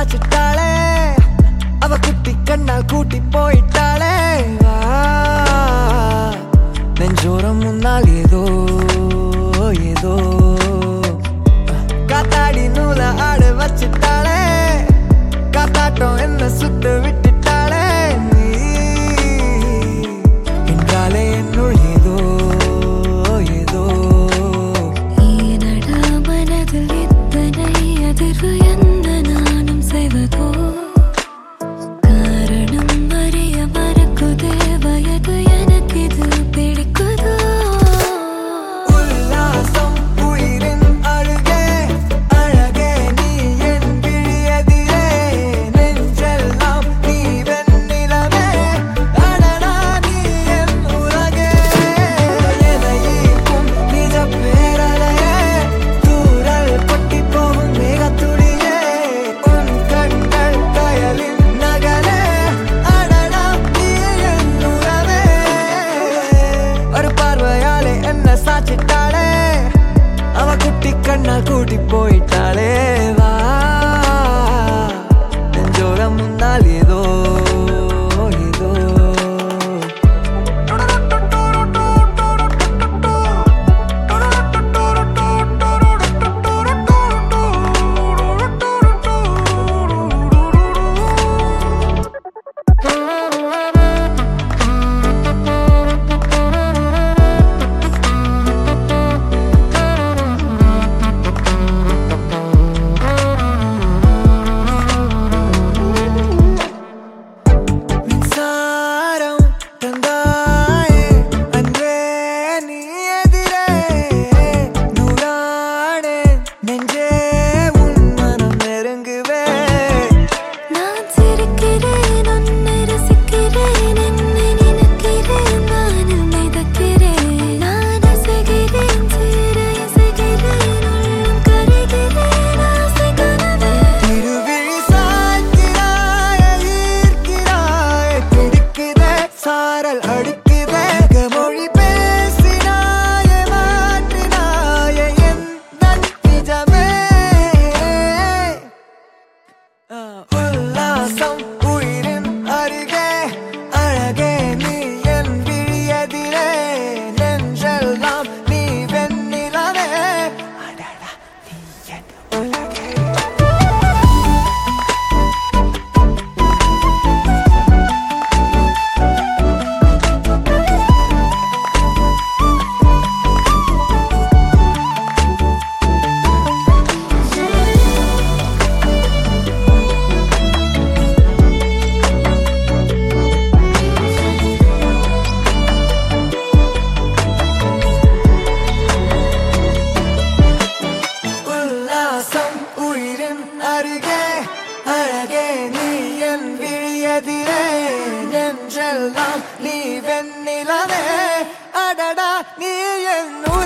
காய்ச்சிட்டாளே. அவ குட்டி கண்ணால் கூட்டி போயிட்டாளே. நெஞ்சோரம் முன்னால் ஏதோ ஏதோ. എല്ലാം നീ വെണ്ണിലേ അടടാ നീ എന്നു